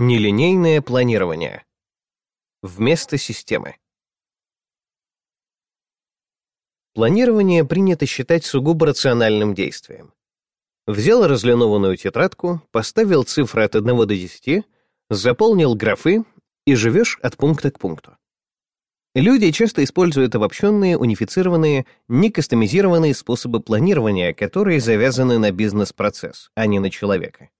Нелинейное планирование. Вместо системы. Планирование принято считать сугубо рациональным действием. Взял разлинованную тетрадку, поставил цифры от 1 до 10, заполнил графы и живешь от пункта к пункту. Люди часто используют обобщенные, унифицированные, некастомизированные способы планирования, которые завязаны на бизнес-процесс, а не на человека.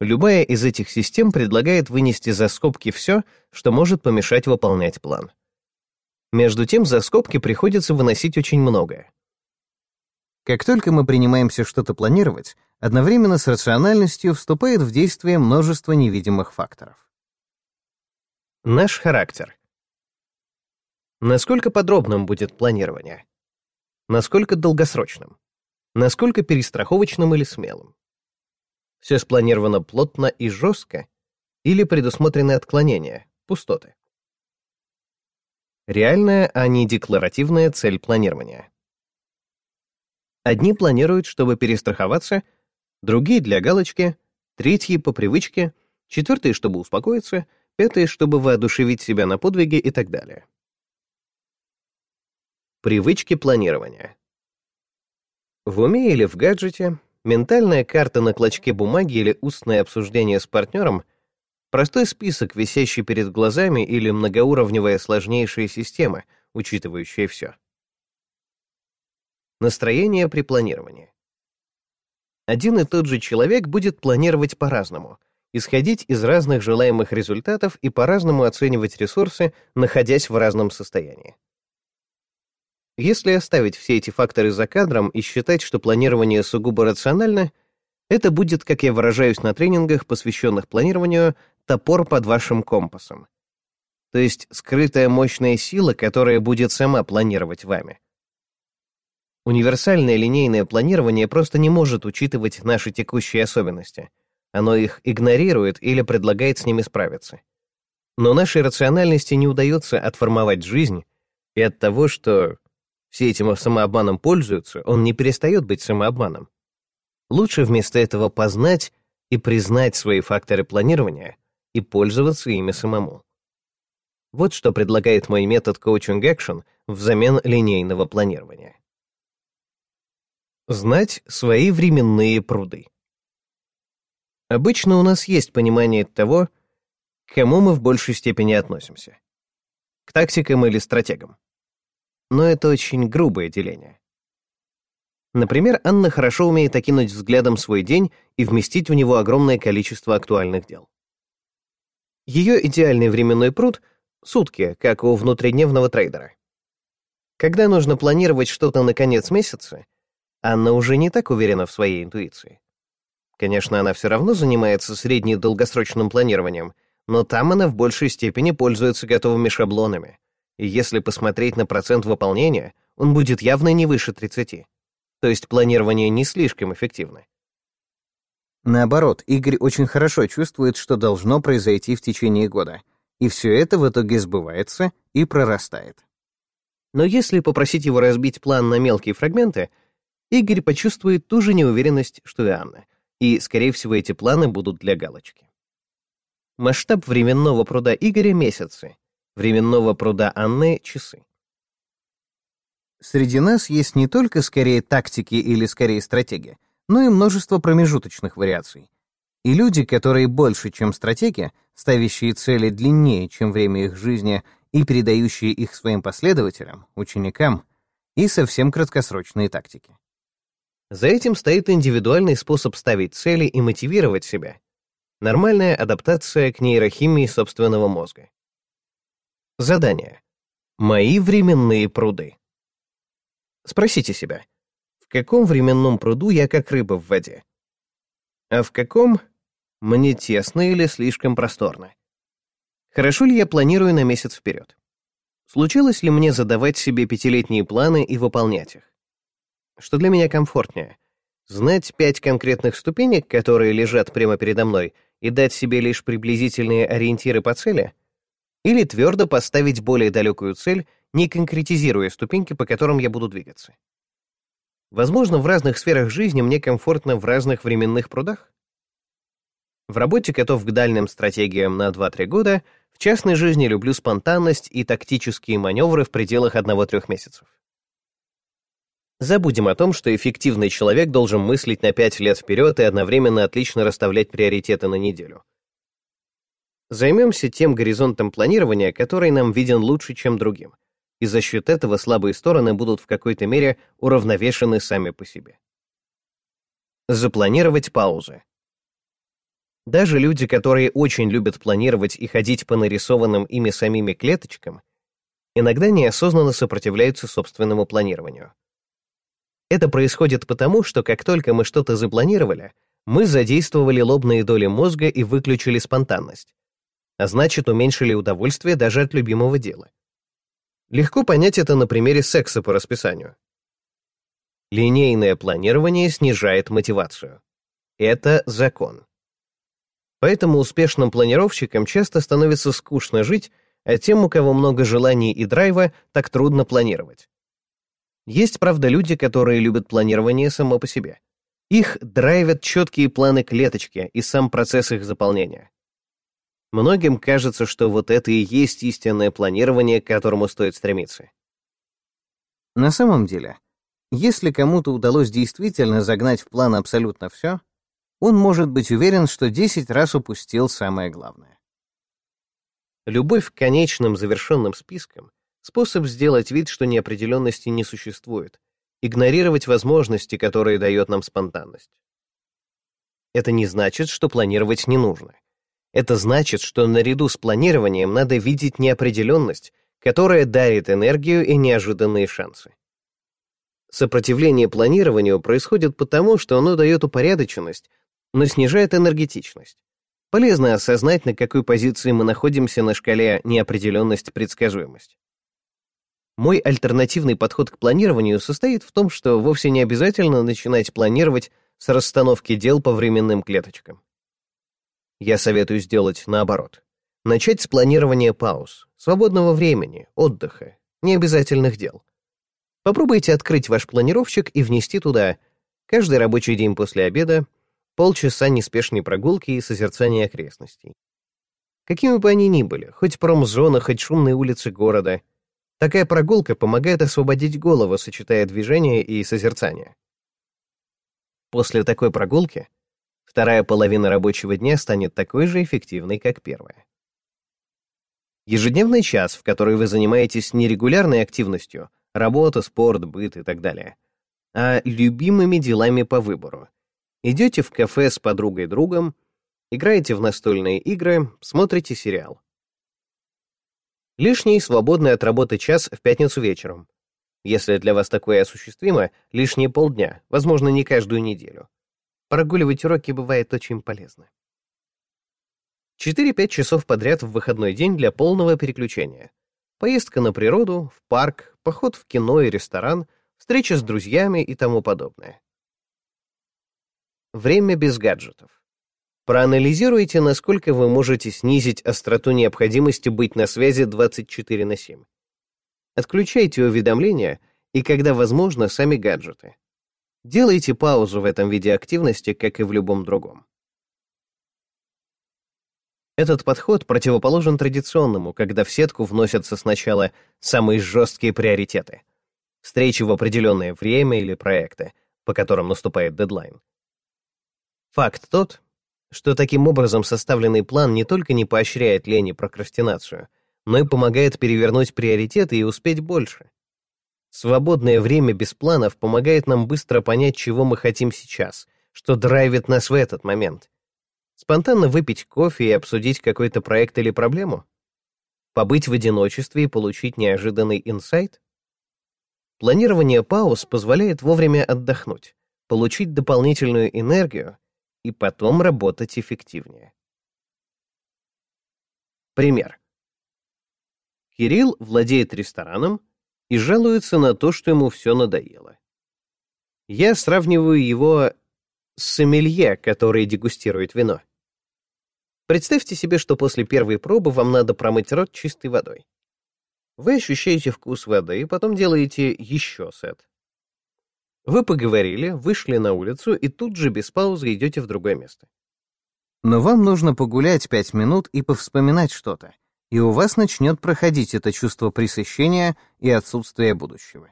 Любая из этих систем предлагает вынести за скобки все, что может помешать выполнять план. Между тем, за скобки приходится выносить очень многое. Как только мы принимаемся что-то планировать, одновременно с рациональностью вступает в действие множество невидимых факторов. Наш характер. Насколько подробным будет планирование? Насколько долгосрочным? Насколько перестраховочным или смелым? Все спланировано плотно и жестко, или предусмотрены отклонения, пустоты. Реальная, а не декларативная цель планирования. Одни планируют, чтобы перестраховаться, другие — для галочки, третьи — по привычке, четвертые — чтобы успокоиться, пятые — чтобы воодушевить себя на подвиги и так далее. Привычки планирования. В уме или в гаджете Ментальная карта на клочке бумаги или устное обсуждение с партнером — простой список, висящий перед глазами или многоуровневая сложнейшая система, учитывающая все. Настроение при планировании. Один и тот же человек будет планировать по-разному, исходить из разных желаемых результатов и по-разному оценивать ресурсы, находясь в разном состоянии. Если оставить все эти факторы за кадром и считать, что планирование сугубо рационально, это будет, как я выражаюсь на тренингах, посвященных планированию, топор под вашим компасом. То есть скрытая мощная сила, которая будет сама планировать вами. Универсальное линейное планирование просто не может учитывать наши текущие особенности. Оно их игнорирует или предлагает с ними справиться. Но нашей рациональности не удается отформовать жизнь, и от того, что все этим самообманом пользуются, он не перестает быть самообманом. Лучше вместо этого познать и признать свои факторы планирования и пользоваться ими самому. Вот что предлагает мой метод Coaching Action взамен линейного планирования. Знать свои временные пруды. Обычно у нас есть понимание того, к кому мы в большей степени относимся. К тактикам или стратегам но это очень грубое деление. Например, Анна хорошо умеет окинуть взглядом свой день и вместить в него огромное количество актуальных дел. Ее идеальный временной пруд — сутки, как у внутридневного трейдера. Когда нужно планировать что-то на конец месяца, Анна уже не так уверена в своей интуиции. Конечно, она все равно занимается средне-долгосрочным планированием, но там она в большей степени пользуется готовыми шаблонами — и если посмотреть на процент выполнения, он будет явно не выше 30. То есть планирование не слишком эффективно. Наоборот, Игорь очень хорошо чувствует, что должно произойти в течение года, и все это в итоге сбывается и прорастает. Но если попросить его разбить план на мелкие фрагменты, Игорь почувствует ту же неуверенность, что и Анна, и, скорее всего, эти планы будут для галочки. Масштаб временного пруда Игоря — месяцы, временного пруда Анны — часы. Среди нас есть не только скорее тактики или скорее стратегии, но и множество промежуточных вариаций. И люди, которые больше, чем стратеги, ставящие цели длиннее, чем время их жизни, и передающие их своим последователям, ученикам, и совсем краткосрочные тактики. За этим стоит индивидуальный способ ставить цели и мотивировать себя. Нормальная адаптация к нейрохимии собственного мозга. Задание. Мои временные пруды. Спросите себя, в каком временном пруду я как рыба в воде? А в каком мне тесно или слишком просторно? Хорошо ли я планирую на месяц вперед? Случилось ли мне задавать себе пятилетние планы и выполнять их? Что для меня комфортнее? Знать пять конкретных ступенек, которые лежат прямо передо мной, и дать себе лишь приблизительные ориентиры по цели — или твердо поставить более далекую цель, не конкретизируя ступеньки, по которым я буду двигаться. Возможно, в разных сферах жизни мне комфортно в разных временных прудах? В работе готов к дальним стратегиям на 2-3 года, в частной жизни люблю спонтанность и тактические маневры в пределах 1-3 месяцев. Забудем о том, что эффективный человек должен мыслить на 5 лет вперед и одновременно отлично расставлять приоритеты на неделю. Займемся тем горизонтом планирования, который нам виден лучше, чем другим, и за счет этого слабые стороны будут в какой-то мере уравновешены сами по себе. Запланировать паузы. Даже люди, которые очень любят планировать и ходить по нарисованным ими самими клеточкам, иногда неосознанно сопротивляются собственному планированию. Это происходит потому, что как только мы что-то запланировали, мы задействовали лобные доли мозга и выключили спонтанность, а значит, уменьшили удовольствие даже от любимого дела. Легко понять это на примере секса по расписанию. Линейное планирование снижает мотивацию. Это закон. Поэтому успешным планировщикам часто становится скучно жить, а тем, у кого много желаний и драйва, так трудно планировать. Есть, правда, люди, которые любят планирование само по себе. Их драйвят четкие планы клеточки и сам процесс их заполнения. Многим кажется, что вот это и есть истинное планирование, к которому стоит стремиться. На самом деле, если кому-то удалось действительно загнать в план абсолютно все, он может быть уверен, что 10 раз упустил самое главное. Любовь к конечным завершенным спискам — способ сделать вид, что неопределенности не существует, игнорировать возможности, которые дает нам спонтанность. Это не значит, что планировать не нужно. Это значит, что наряду с планированием надо видеть неопределенность, которая дарит энергию и неожиданные шансы. Сопротивление планированию происходит потому, что оно дает упорядоченность, но снижает энергетичность. Полезно осознать, на какой позиции мы находимся на шкале неопределенность-предсказуемость. Мой альтернативный подход к планированию состоит в том, что вовсе не обязательно начинать планировать с расстановки дел по временным клеточкам. Я советую сделать наоборот. Начать с планирования пауз, свободного времени, отдыха, необязательных дел. Попробуйте открыть ваш планировщик и внести туда каждый рабочий день после обеда полчаса неспешной прогулки и созерцания окрестностей. Какими бы они ни были, хоть промзона, хоть шумные улицы города, такая прогулка помогает освободить голову, сочетая движение и созерцание. После такой прогулки вторая половина рабочего дня станет такой же эффективной, как первая. Ежедневный час, в который вы занимаетесь нерегулярной активностью, работа, спорт, быт и так далее, а любимыми делами по выбору. Идете в кафе с подругой-другом, играете в настольные игры, смотрите сериал. Лишний свободный от работы час в пятницу вечером. Если для вас такое осуществимо, лишние полдня, возможно, не каждую неделю. Прогуливать уроки бывает очень полезно. 4-5 часов подряд в выходной день для полного переключения. Поездка на природу, в парк, поход в кино и ресторан, встреча с друзьями и тому подобное. Время без гаджетов. Проанализируйте, насколько вы можете снизить остроту необходимости быть на связи 24 на 7. Отключайте уведомления и, когда возможно, сами гаджеты. Делайте паузу в этом виде активности, как и в любом другом. Этот подход противоположен традиционному, когда в сетку вносятся сначала самые жесткие приоритеты. Встречи в определенное время или проекты, по которым наступает дедлайн. Факт тот, что таким образом составленный план не только не поощряет лень и прокрастинацию, но и помогает перевернуть приоритеты и успеть больше. Свободное время без планов помогает нам быстро понять, чего мы хотим сейчас, что драйвит нас в этот момент, Спонтанно выпить кофе и обсудить какой-то проект или проблему? Побыть в одиночестве и получить неожиданный инсайт? Планирование пауз позволяет вовремя отдохнуть, получить дополнительную энергию и потом работать эффективнее. Пример. Кирилл владеет рестораном и жалуется на то, что ему все надоело. Я сравниваю его с сомелье, который дегустирует вино. Представьте себе, что после первой пробы вам надо промыть рот чистой водой. Вы ощущаете вкус воды и потом делаете еще сет. Вы поговорили, вышли на улицу и тут же без паузы идете в другое место. Но вам нужно погулять пять минут и повспоминать что-то, и у вас начнет проходить это чувство пресыщения и отсутствия будущего.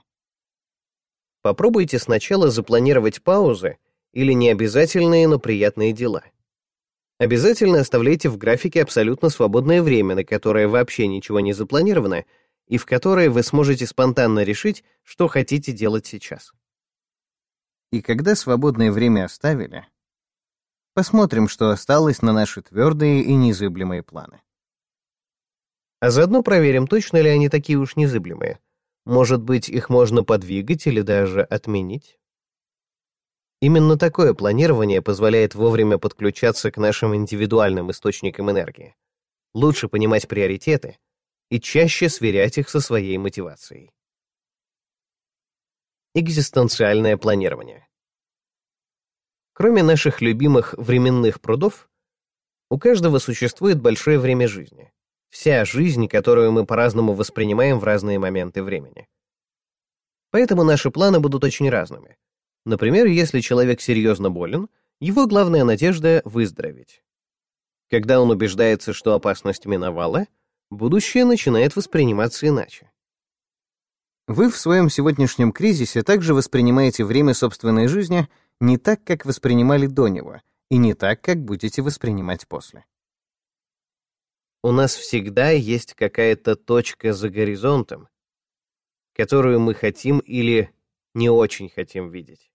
Попробуйте сначала запланировать паузы или необязательные, но приятные дела. Обязательно оставляйте в графике абсолютно свободное время, на которое вообще ничего не запланировано, и в которое вы сможете спонтанно решить, что хотите делать сейчас. И когда свободное время оставили, посмотрим, что осталось на наши твердые и незыблемые планы. А заодно проверим, точно ли они такие уж незыблемые. Может быть, их можно подвигать или даже отменить? Именно такое планирование позволяет вовремя подключаться к нашим индивидуальным источникам энергии, лучше понимать приоритеты и чаще сверять их со своей мотивацией. Экзистенциальное планирование. Кроме наших любимых временных прудов, у каждого существует большое время жизни. Вся жизнь, которую мы по-разному воспринимаем в разные моменты времени. Поэтому наши планы будут очень разными. Например, если человек серьезно болен, его главная надежда — выздороветь. Когда он убеждается, что опасность миновала, будущее начинает восприниматься иначе. Вы в своем сегодняшнем кризисе также воспринимаете время собственной жизни не так, как воспринимали до него, и не так, как будете воспринимать после у нас всегда есть какая-то точка за горизонтом, которую мы хотим или не очень хотим видеть.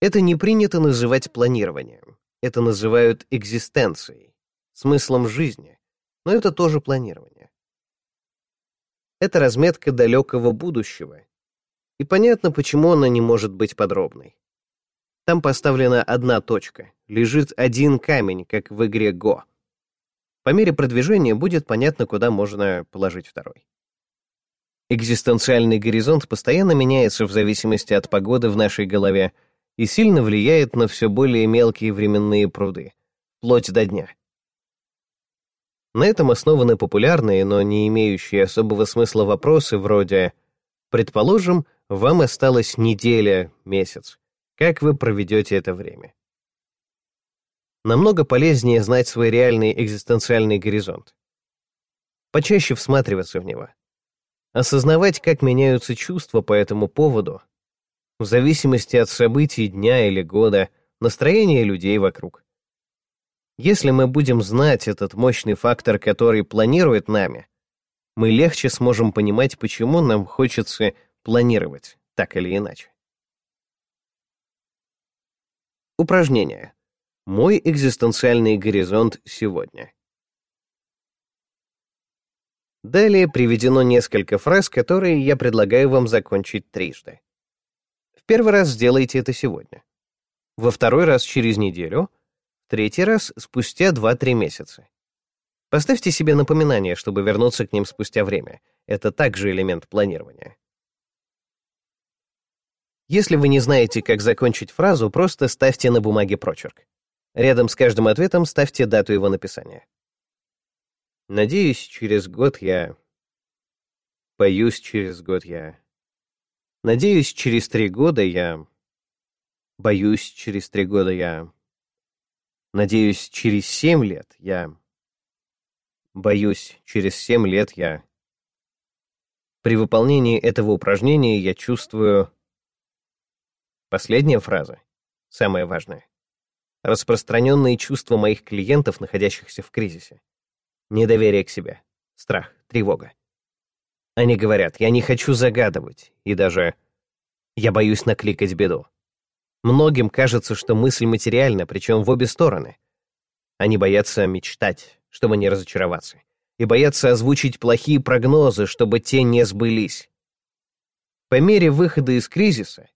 Это не принято называть планированием. Это называют экзистенцией, смыслом жизни, но это тоже планирование. Это разметка далекого будущего, и понятно, почему она не может быть подробной. Там поставлена одна точка, лежит один камень, как в игре Го. По мере продвижения будет понятно, куда можно положить второй. Экзистенциальный горизонт постоянно меняется в зависимости от погоды в нашей голове и сильно влияет на все более мелкие временные пруды, вплоть до дня. На этом основаны популярные, но не имеющие особого смысла вопросы вроде «Предположим, вам осталась неделя, месяц. Как вы проведете это время?» Намного полезнее знать свой реальный экзистенциальный горизонт. Почаще всматриваться в него. Осознавать, как меняются чувства по этому поводу, в зависимости от событий дня или года, настроения людей вокруг. Если мы будем знать этот мощный фактор, который планирует нами, мы легче сможем понимать, почему нам хочется планировать так или иначе. Упражнение. Мой экзистенциальный горизонт сегодня. Далее приведено несколько фраз, которые я предлагаю вам закончить трижды. В первый раз сделайте это сегодня. Во второй раз через неделю, третий раз спустя 2-3 месяца. Поставьте себе напоминание, чтобы вернуться к ним спустя время. Это также элемент планирования. Если вы не знаете, как закончить фразу, просто ставьте на бумаге прочерк. Рядом с каждым ответом ставьте дату его написания. Надеюсь, через год я... Боюсь, через год я... Надеюсь, через три года я... Боюсь, через три года я... Надеюсь, через семь лет я... Боюсь, через семь лет я... При выполнении этого упражнения я чувствую... Последняя фраза, самая важная распространенные чувства моих клиентов, находящихся в кризисе. Недоверие к себе, страх, тревога. Они говорят, я не хочу загадывать, и даже я боюсь накликать беду. Многим кажется, что мысль материальна, причем в обе стороны. Они боятся мечтать, чтобы не разочароваться, и боятся озвучить плохие прогнозы, чтобы те не сбылись. По мере выхода из кризиса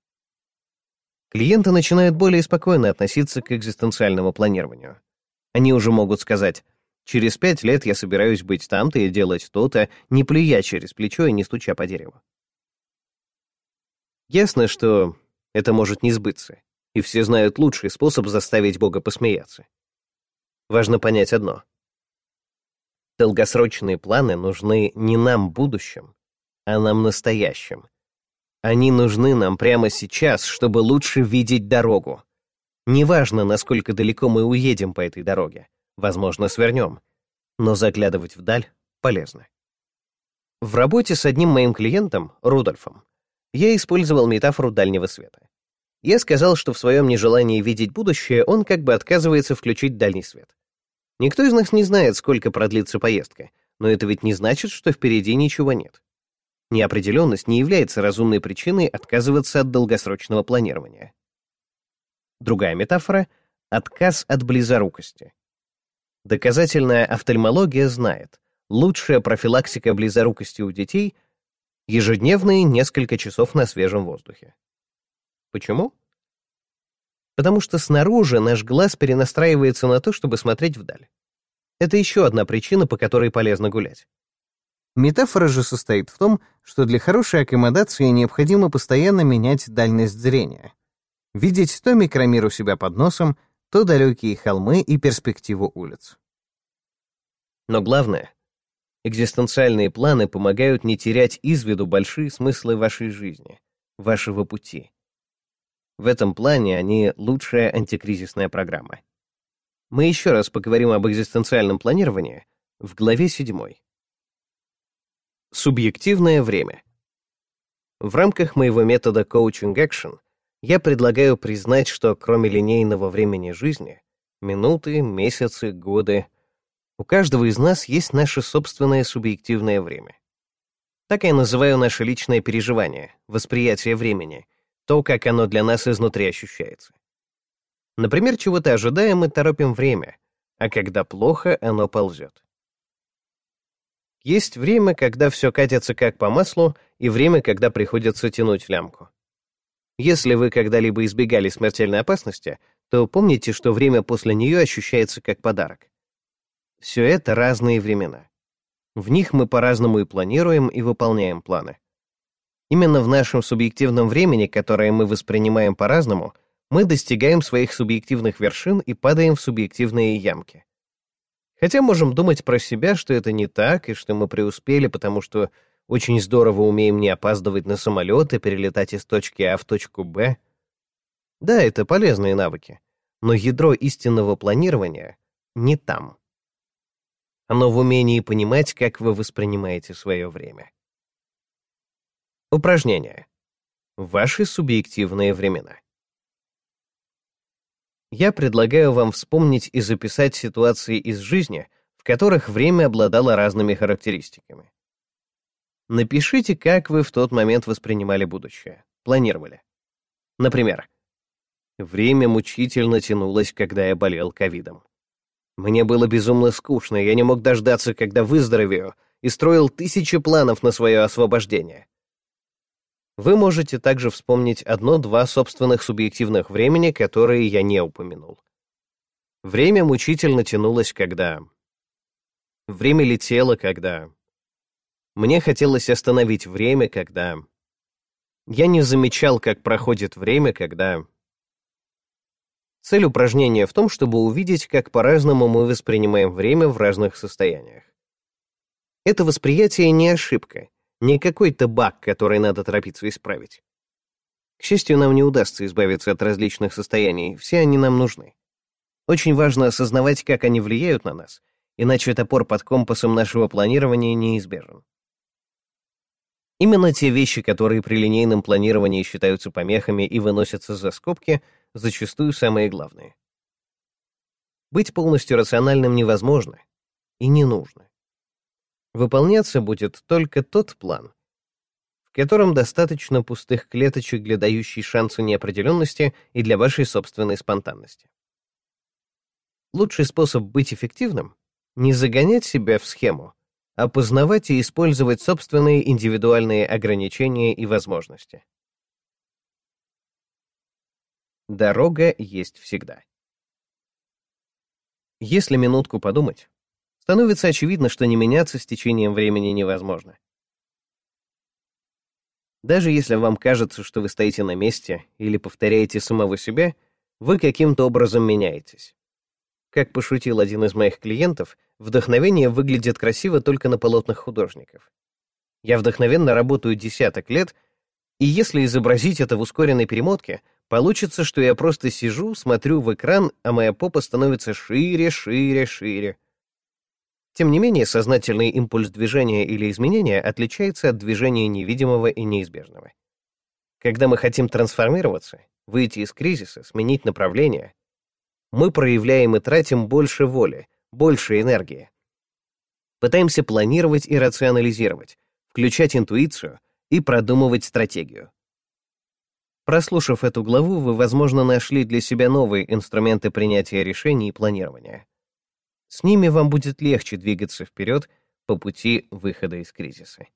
клиенты начинают более спокойно относиться к экзистенциальному планированию. Они уже могут сказать, через пять лет я собираюсь быть там-то и делать то-то, не плюя через плечо и не стуча по дереву. Ясно, что это может не сбыться, и все знают лучший способ заставить Бога посмеяться. Важно понять одно. Долгосрочные планы нужны не нам будущим, а нам настоящим, они нужны нам прямо сейчас, чтобы лучше видеть дорогу. Неважно, насколько далеко мы уедем по этой дороге, возможно, свернем, но заглядывать вдаль полезно. В работе с одним моим клиентом, Рудольфом, я использовал метафору дальнего света. Я сказал, что в своем нежелании видеть будущее он как бы отказывается включить дальний свет. Никто из нас не знает, сколько продлится поездка, но это ведь не значит, что впереди ничего нет. Неопределенность не является разумной причиной отказываться от долгосрочного планирования. Другая метафора — отказ от близорукости. Доказательная офтальмология знает, лучшая профилактика близорукости у детей — ежедневные несколько часов на свежем воздухе. Почему? Потому что снаружи наш глаз перенастраивается на то, чтобы смотреть вдаль. Это еще одна причина, по которой полезно гулять. Метафора же состоит в том, что для хорошей аккомодации необходимо постоянно менять дальность зрения. Видеть то микромир у себя под носом, то далекие холмы и перспективу улиц. Но главное, экзистенциальные планы помогают не терять из виду большие смыслы вашей жизни, вашего пути. В этом плане они лучшая антикризисная программа. Мы еще раз поговорим об экзистенциальном планировании в главе 7. Субъективное время. В рамках моего метода Coaching Action я предлагаю признать, что кроме линейного времени жизни, минуты, месяцы, годы, у каждого из нас есть наше собственное субъективное время. Так я называю наше личное переживание, восприятие времени, то, как оно для нас изнутри ощущается. Например, чего-то ожидаем и торопим время, а когда плохо, оно ползет. Есть время, когда все катится как по маслу, и время, когда приходится тянуть лямку. Если вы когда-либо избегали смертельной опасности, то помните, что время после нее ощущается как подарок. Все это разные времена. В них мы по-разному и планируем, и выполняем планы. Именно в нашем субъективном времени, которое мы воспринимаем по-разному, мы достигаем своих субъективных вершин и падаем в субъективные ямки. Хотя можем думать про себя, что это не так, и что мы преуспели, потому что очень здорово умеем не опаздывать на самолет и перелетать из точки А в точку Б. Да, это полезные навыки, но ядро истинного планирования не там. Оно в умении понимать, как вы воспринимаете свое время. Упражнение. Ваши субъективные времена я предлагаю вам вспомнить и записать ситуации из жизни, в которых время обладало разными характеристиками. Напишите, как вы в тот момент воспринимали будущее, планировали. Например, время мучительно тянулось, когда я болел ковидом. Мне было безумно скучно, я не мог дождаться, когда выздоровею, и строил тысячи планов на свое освобождение. Вы можете также вспомнить одно-два собственных субъективных времени, которые я не упомянул. Время мучительно тянулось, когда... Время летело, когда... Мне хотелось остановить время, когда... Я не замечал, как проходит время, когда... Цель упражнения в том, чтобы увидеть, как по-разному мы воспринимаем время в разных состояниях. Это восприятие не ошибка, не какой-то баг, который надо торопиться исправить. К счастью, нам не удастся избавиться от различных состояний, все они нам нужны. Очень важно осознавать, как они влияют на нас, иначе топор под компасом нашего планирования неизбежен. Именно те вещи, которые при линейном планировании считаются помехами и выносятся за скобки, зачастую самые главные. Быть полностью рациональным невозможно и не нужно. Выполняться будет только тот план, в котором достаточно пустых клеточек для дающей шансу неопределенности и для вашей собственной спонтанности. Лучший способ быть эффективным — не загонять себя в схему, а познавать и использовать собственные индивидуальные ограничения и возможности. Дорога есть всегда. Если минутку подумать, становится очевидно, что не меняться с течением времени невозможно. Даже если вам кажется, что вы стоите на месте или повторяете самого себя, вы каким-то образом меняетесь. Как пошутил один из моих клиентов, вдохновение выглядит красиво только на полотнах художников. Я вдохновенно работаю десяток лет, и если изобразить это в ускоренной перемотке, получится, что я просто сижу, смотрю в экран, а моя попа становится шире, шире, шире. Тем не менее, сознательный импульс движения или изменения отличается от движения невидимого и неизбежного. Когда мы хотим трансформироваться, выйти из кризиса, сменить направление, мы проявляем и тратим больше воли, больше энергии. Пытаемся планировать и рационализировать, включать интуицию и продумывать стратегию. Прослушав эту главу, вы, возможно, нашли для себя новые инструменты принятия решений и планирования. С ними вам будет легче двигаться вперед по пути выхода из кризиса.